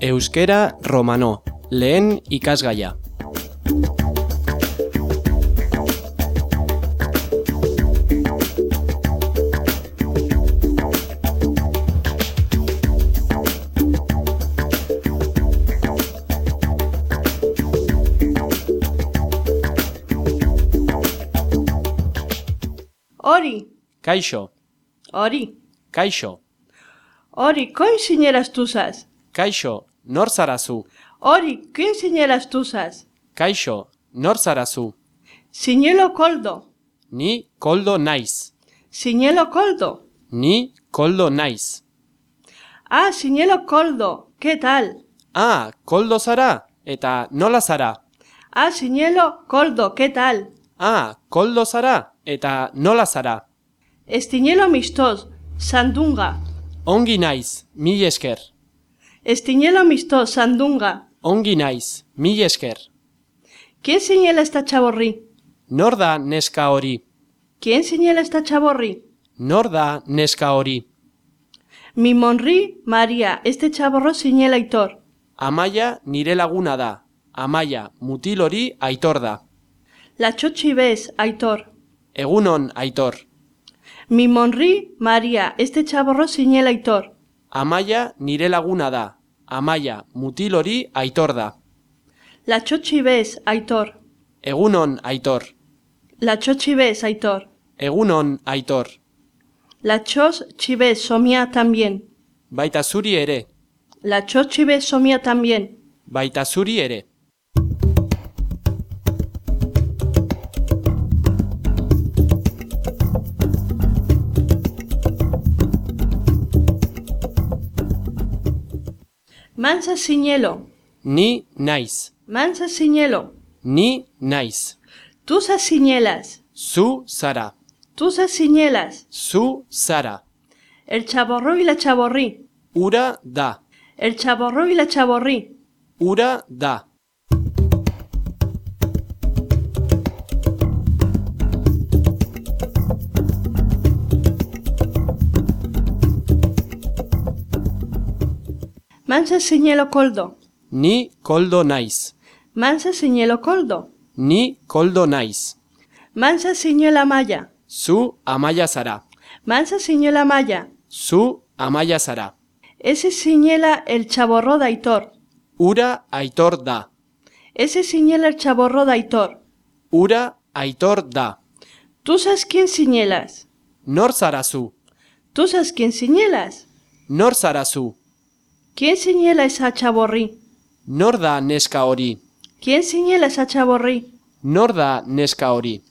Euskera romano, lehen ikasgaia. Hori, Kaixo, hori, kaixo, hori, koin sineras tuzaz? Kaixo, nor zarazu? Hori, koin sineras tuzaz? Kaixo, nor zarazu? Sinelo koldo, Ni koldo naiz. sinelo koldo. Ni koldo naiz. Ah, sinelo koldo, ¿qué tal? Ah, koldo zara? Eta nola zara? Ah, sinelo koldo, ¿qué tal? Ah, koldo zara? Eta nola zara? Estiñelo mistos, sandunga. Ongi naiz, mil esker. Estiñelo mistos, sandunga. Ongi naiz, mil esker. ¿Quién señala esta chaborri? Nor da neska hori? ¿Quién señala esta chaborri? Nor da neska hori? Mi monri, María, este chaborro señala Aitor. Amaia nire laguna da. Amaia, mutil hori aitor da. La chochi ves, Aitor. Egunon aitor. Mi monri, María, este chaborro señala Aitor. Amaia nire laguna da. amaia, mutil hori, aitor da. Latxotxi bez, aitor. Egunon, aitor. Latxotxi bez, aitor. Egunon, aitor. Latxos txibez somia tambien. Baita zuri ere. Latxos txibez somia tambien. Baita zuri ere. Mansa siñelo. Ni naiz. Mansa siñelo. Ni naiz. Tusas siñelas. Zu zara. Tusas siñelas. Zu zara. El chaborro y la chaborrí. Ura da. El chaborro y la chaborrí. Ura da. Mansa siñelo coldo. Ni koldo naiz. Mansa siñelo coldo. Ni koldo naiz. Mansa siñela maya. Zu amaia zara. Mansa siñela maya. Zu amaia zara. Ese siñela el chaborro de Aitor. Ura aitor da. Ese siñela el chaborro de Aitor. Ura aitor da. ¿Tú sabes quién siñelas? Nor zarazu? ¿Tú sabes quién siñelas? Nor zarazu? ¿Quién señala esa chaborrí? Nor da neska hori? ¿Quién señala esa chaborrí? Nor da neska hori?